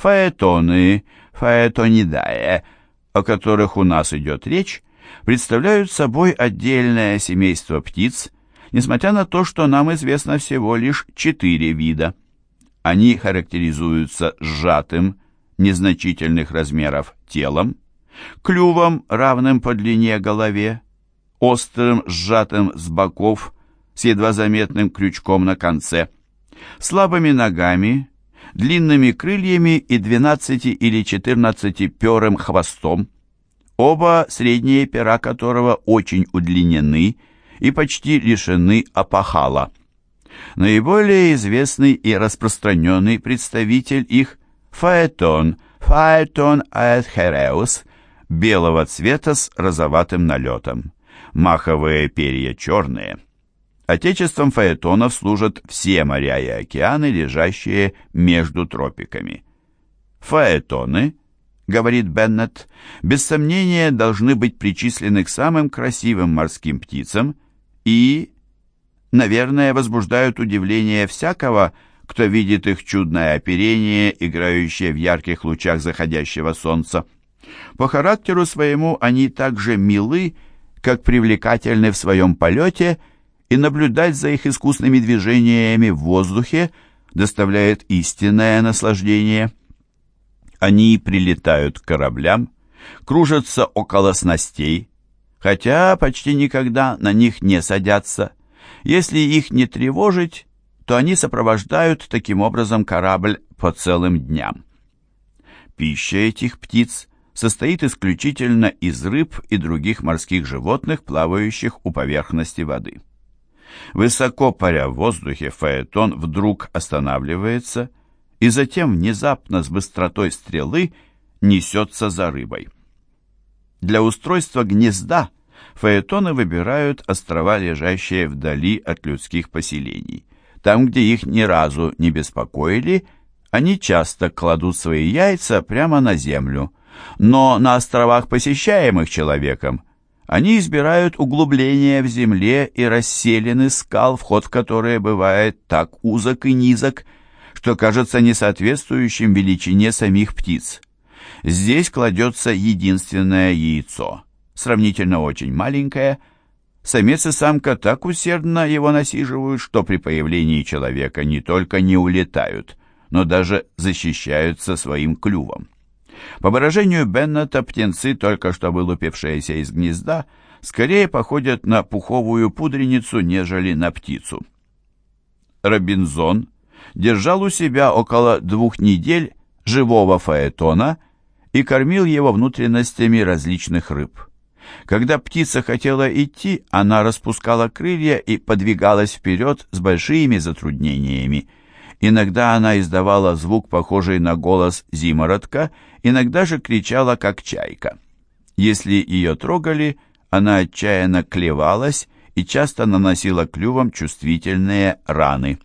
Фаэтоны, фаэтонидае, о которых у нас идет речь, представляют собой отдельное семейство птиц, несмотря на то, что нам известно всего лишь четыре вида. Они характеризуются сжатым, незначительных размеров телом, клювом, равным по длине голове, острым, сжатым с боков, с едва заметным крючком на конце, слабыми ногами, длинными крыльями и 12 или 14 перым хвостом, оба средние пера которого очень удлинены и почти лишены опахала. Наиболее известный и распространенный представитель их – фаэтон, фаэтон аэтхереус, белого цвета с розоватым налетом. Маховые перья черные. Отечеством фаэтонов служат все моря и океаны, лежащие между тропиками. Фаэтоны, говорит Беннет, без сомнения должны быть причислены к самым красивым морским птицам и, наверное, возбуждают удивление всякого, кто видит их чудное оперение, играющее в ярких лучах заходящего солнца. По характеру своему они также милы, как привлекательны в своем полете, и наблюдать за их искусными движениями в воздухе доставляет истинное наслаждение. Они прилетают к кораблям, кружатся около снастей, хотя почти никогда на них не садятся. Если их не тревожить, то они сопровождают таким образом корабль по целым дням. Пища этих птиц состоит исключительно из рыб и других морских животных, плавающих у поверхности воды. Высоко паря в воздухе, фаэтон вдруг останавливается и затем внезапно с быстротой стрелы несется за рыбой. Для устройства гнезда фаэтоны выбирают острова, лежащие вдали от людских поселений. Там, где их ни разу не беспокоили, они часто кладут свои яйца прямо на землю – но на островах, посещаемых человеком, они избирают углубления в земле и расселены скал, вход в которые бывает так узок и низок, что кажется несоответствующим величине самих птиц. Здесь кладется единственное яйцо, сравнительно очень маленькое. Самец и самка так усердно его насиживают, что при появлении человека не только не улетают, но даже защищаются своим клювом. По выражению Беннета, птенцы, только что вылупившиеся из гнезда, скорее походят на пуховую пудреницу, нежели на птицу. Робинзон держал у себя около двух недель живого фаэтона и кормил его внутренностями различных рыб. Когда птица хотела идти, она распускала крылья и подвигалась вперед с большими затруднениями – Иногда она издавала звук, похожий на голос зимородка, иногда же кричала, как чайка. Если ее трогали, она отчаянно клевалась и часто наносила клювом чувствительные раны.